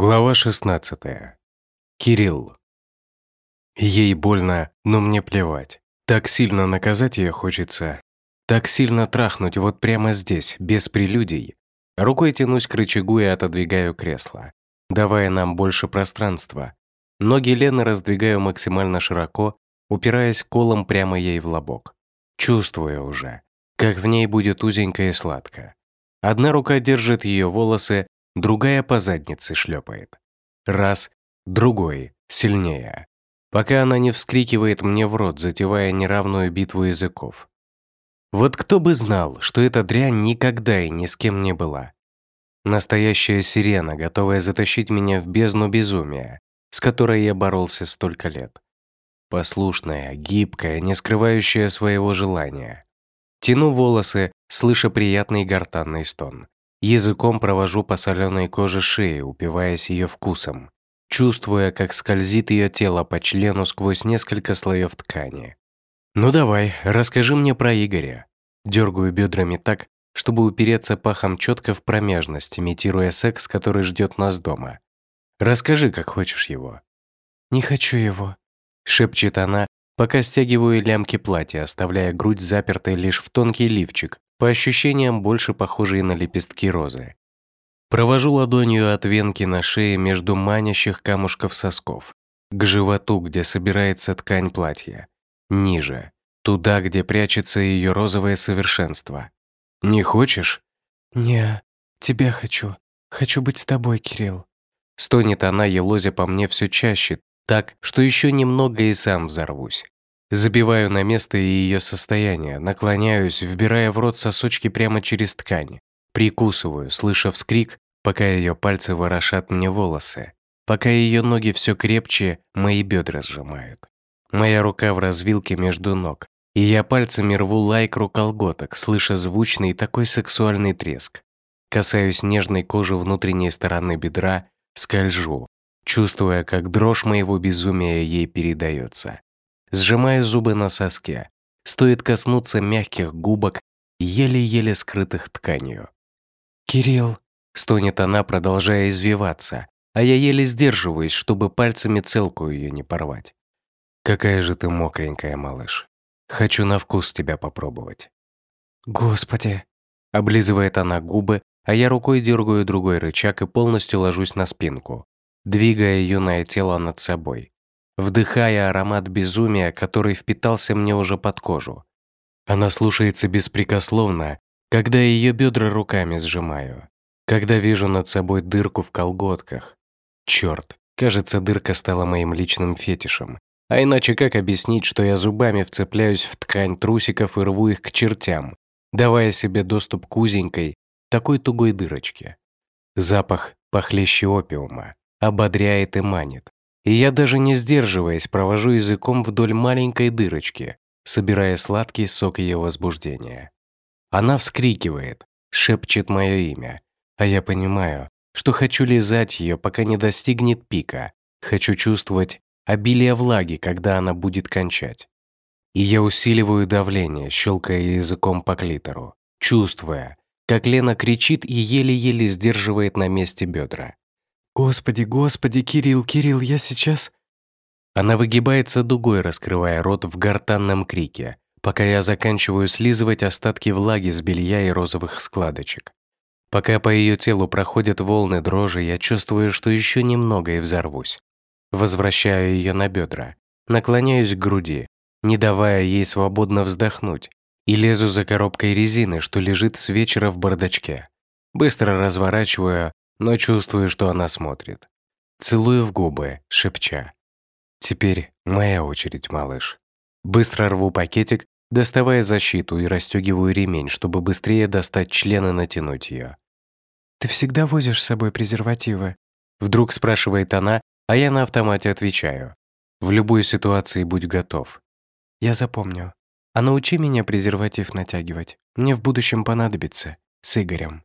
Глава 16. Кирилл. Ей больно, но мне плевать. Так сильно наказать ее хочется. Так сильно трахнуть вот прямо здесь, без прелюдий. Рукой тянусь к рычагу и отодвигаю кресло, давая нам больше пространства. Ноги Лены раздвигаю максимально широко, упираясь колом прямо ей в лобок. Чувствую уже, как в ней будет узенько и сладко. Одна рука держит ее волосы, другая по заднице шлепает. Раз, другой, сильнее. Пока она не вскрикивает мне в рот, затевая неравную битву языков. Вот кто бы знал, что эта дрянь никогда и ни с кем не была. Настоящая сирена, готовая затащить меня в бездну безумия, с которой я боролся столько лет. Послушная, гибкая, не скрывающая своего желания. Тяну волосы, слыша приятный гортанный стон. Языком провожу по соленой коже шеи, упиваясь ее вкусом, чувствуя, как скользит ее тело по члену сквозь несколько слоев ткани. «Ну давай, расскажи мне про Игоря». Дергаю бедрами так, чтобы упереться пахом четко в промежность, имитируя секс, который ждет нас дома. «Расскажи, как хочешь его». «Не хочу его», — шепчет она, пока стягиваю лямки платья, оставляя грудь запертой лишь в тонкий лифчик, по ощущениям больше похожие на лепестки розы. Провожу ладонью от венки на шее между манящих камушков сосков, к животу, где собирается ткань платья, ниже, туда, где прячется ее розовое совершенство. «Не хочешь?» «Не, тебя хочу. Хочу быть с тобой, Кирилл». Стонет она, елозя по мне все чаще, так, что еще немного и сам взорвусь. Забиваю на место ее состояние, наклоняюсь, вбирая в рот сосочки прямо через ткань. Прикусываю, слыша вскрик, пока ее пальцы ворошат мне волосы, пока ее ноги все крепче мои бедра сжимают. Моя рука в развилке между ног, и я пальцами рву лайкру колготок, слыша звучный такой сексуальный треск. Касаюсь нежной кожи внутренней стороны бедра, скольжу, чувствуя, как дрожь моего безумия ей передается сжимая зубы на соске. Стоит коснуться мягких губок, еле-еле скрытых тканью. «Кирилл», — стонет она, продолжая извиваться, а я еле сдерживаюсь, чтобы пальцами целку ее не порвать. «Какая же ты мокренькая, малыш. Хочу на вкус тебя попробовать». «Господи!» — облизывает она губы, а я рукой дергаю другой рычаг и полностью ложусь на спинку, двигая юное тело над собой вдыхая аромат безумия, который впитался мне уже под кожу. Она слушается беспрекословно, когда ее бедра руками сжимаю, когда вижу над собой дырку в колготках. Черт, кажется, дырка стала моим личным фетишем. А иначе как объяснить, что я зубами вцепляюсь в ткань трусиков и рву их к чертям, давая себе доступ к узенькой, такой тугой дырочке? Запах похлеще опиума, ободряет и манит. И я даже не сдерживаясь, провожу языком вдоль маленькой дырочки, собирая сладкий сок ее возбуждения. Она вскрикивает, шепчет мое имя, а я понимаю, что хочу лизать ее, пока не достигнет пика, хочу чувствовать обилие влаги, когда она будет кончать. И я усиливаю давление, щелкая языком по клитору, чувствуя, как Лена кричит и еле-еле сдерживает на месте бедра. «Господи, господи, Кирилл, Кирилл, я сейчас...» Она выгибается дугой, раскрывая рот в гортанном крике, пока я заканчиваю слизывать остатки влаги с белья и розовых складочек. Пока по ее телу проходят волны дрожи, я чувствую, что еще немного и взорвусь. Возвращаю ее на бедра, наклоняюсь к груди, не давая ей свободно вздохнуть, и лезу за коробкой резины, что лежит с вечера в бардачке. Быстро разворачиваю, но чувствую, что она смотрит. Целую в губы, шепча. «Теперь моя очередь, малыш». Быстро рву пакетик, доставая защиту и расстегиваю ремень, чтобы быстрее достать член и натянуть ее. «Ты всегда возишь с собой презервативы?» Вдруг спрашивает она, а я на автомате отвечаю. «В любой ситуации будь готов». «Я запомню. А научи меня презерватив натягивать. Мне в будущем понадобится. С Игорем».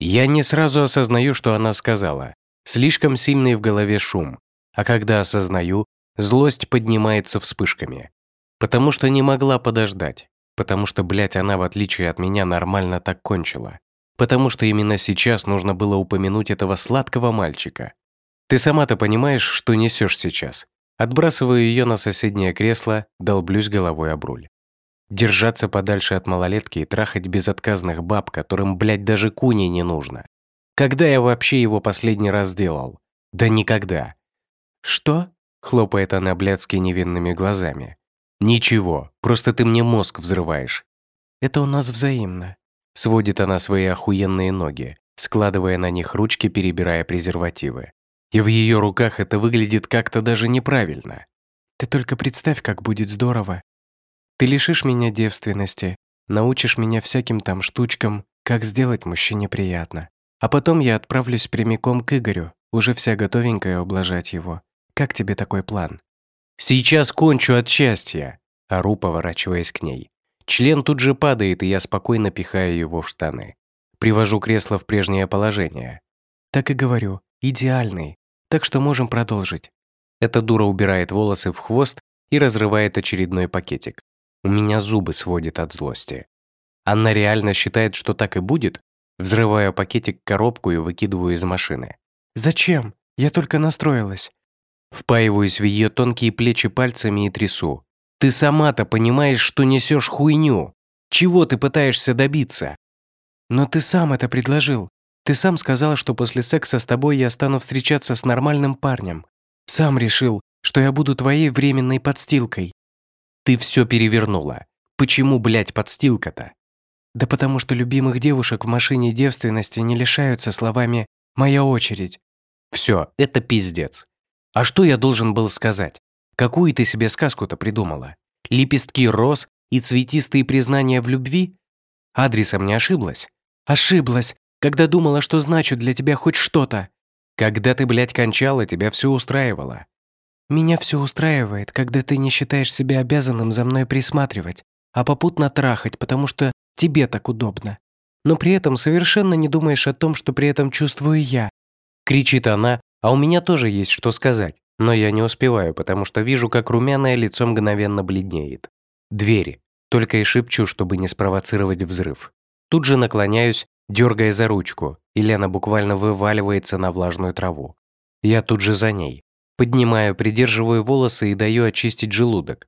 Я не сразу осознаю, что она сказала. Слишком сильный в голове шум. А когда осознаю, злость поднимается вспышками. Потому что не могла подождать. Потому что, блядь, она, в отличие от меня, нормально так кончила. потому что именно сейчас нужно было упомянуть этого сладкого мальчика. Ты сама-то понимаешь, что несешь сейчас. Отбрасываю ее на соседнее кресло, долблюсь головой об руль. Держаться подальше от малолетки и трахать безотказных баб, которым, блядь, даже куни не нужно. Когда я вообще его последний раз делал? Да никогда. «Что?» — хлопает она блядски невинными глазами. «Ничего, просто ты мне мозг взрываешь». «Это у нас взаимно», — сводит она свои охуенные ноги, складывая на них ручки, перебирая презервативы. И в ее руках это выглядит как-то даже неправильно. «Ты только представь, как будет здорово. Ты лишишь меня девственности, научишь меня всяким там штучкам, как сделать мужчине приятно. А потом я отправлюсь прямиком к Игорю, уже вся готовенькая ублажать его. Как тебе такой план?» «Сейчас кончу от счастья!» Ору, поворачиваясь к ней. Член тут же падает, и я спокойно пихаю его в штаны. Привожу кресло в прежнее положение. «Так и говорю, идеальный. Так что можем продолжить». Эта дура убирает волосы в хвост и разрывает очередной пакетик. У меня зубы сводит от злости. Она реально считает, что так и будет? Взрываю пакетик, коробку и выкидываю из машины. «Зачем? Я только настроилась». Впаиваюсь в ее тонкие плечи пальцами и трясу. «Ты сама-то понимаешь, что несешь хуйню. Чего ты пытаешься добиться?» «Но ты сам это предложил. Ты сам сказал, что после секса с тобой я стану встречаться с нормальным парнем. Сам решил, что я буду твоей временной подстилкой». «Ты все перевернула. Почему, блядь, подстилка-то?» «Да потому что любимых девушек в машине девственности не лишаются словами «моя очередь». Все, это пиздец. А что я должен был сказать? Какую ты себе сказку-то придумала? Лепестки роз и цветистые признания в любви? Адресом не ошиблась? Ошиблась, когда думала, что значу для тебя хоть что-то. Когда ты, блядь, кончала, тебя все устраивало. Меня все устраивает, когда ты не считаешь себя обязанным за мной присматривать, а попутно трахать, потому что тебе так удобно. Но при этом совершенно не думаешь о том, что при этом чувствую я. Кричит она, а у меня тоже есть что сказать, но я не успеваю, потому что вижу, как румяное лицо мгновенно бледнеет. Двери. Только и шепчу, чтобы не спровоцировать взрыв. Тут же наклоняюсь, дергая за ручку, и Лена буквально вываливается на влажную траву. Я тут же за ней. Поднимаю, придерживаю волосы и даю очистить желудок.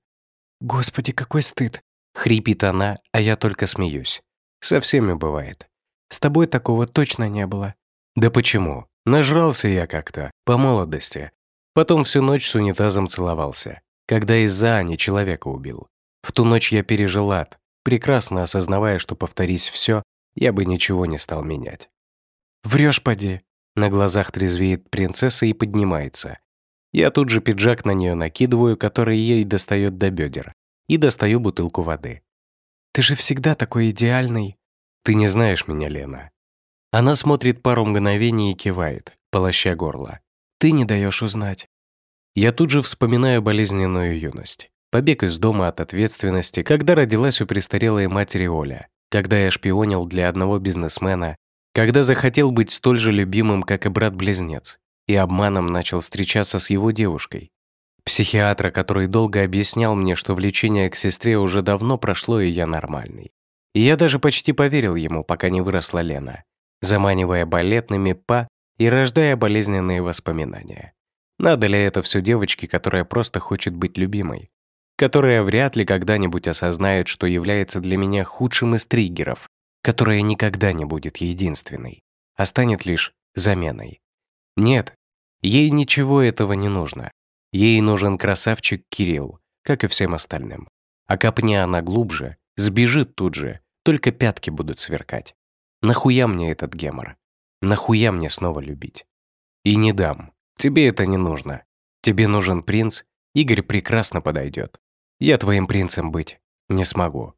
«Господи, какой стыд!» Хрипит она, а я только смеюсь. Со всеми бывает. С тобой такого точно не было. Да почему? Нажрался я как-то, по молодости. Потом всю ночь с унитазом целовался, когда из-за Ани человека убил. В ту ночь я пережил ад, прекрасно осознавая, что повторись все, я бы ничего не стал менять. «Врешь, поди!» На глазах трезвеет принцесса и поднимается. Я тут же пиджак на нее накидываю, который ей достает до бедер, и достаю бутылку воды. «Ты же всегда такой идеальный!» «Ты не знаешь меня, Лена. Она смотрит пару мгновений и кивает, полоща горло. «Ты не даешь узнать». Я тут же вспоминаю болезненную юность. Побег из дома от ответственности, когда родилась у престарелой матери Оля, когда я шпионил для одного бизнесмена, когда захотел быть столь же любимым, как и брат-близнец, и обманом начал встречаться с его девушкой. Психиатра, который долго объяснял мне, что влечение к сестре уже давно прошло, и я нормальный. И я даже почти поверил ему, пока не выросла Лена заманивая балетными па и рождая болезненные воспоминания. Надо ли это все девочке, которая просто хочет быть любимой? Которая вряд ли когда-нибудь осознает, что является для меня худшим из триггеров, которая никогда не будет единственной, а станет лишь заменой. Нет, ей ничего этого не нужно. Ей нужен красавчик Кирилл, как и всем остальным. А копни она глубже, сбежит тут же, только пятки будут сверкать. Нахуя мне этот гемор? Нахуя мне снова любить? И не дам. Тебе это не нужно. Тебе нужен принц, Игорь прекрасно подойдет. Я твоим принцем быть не смогу.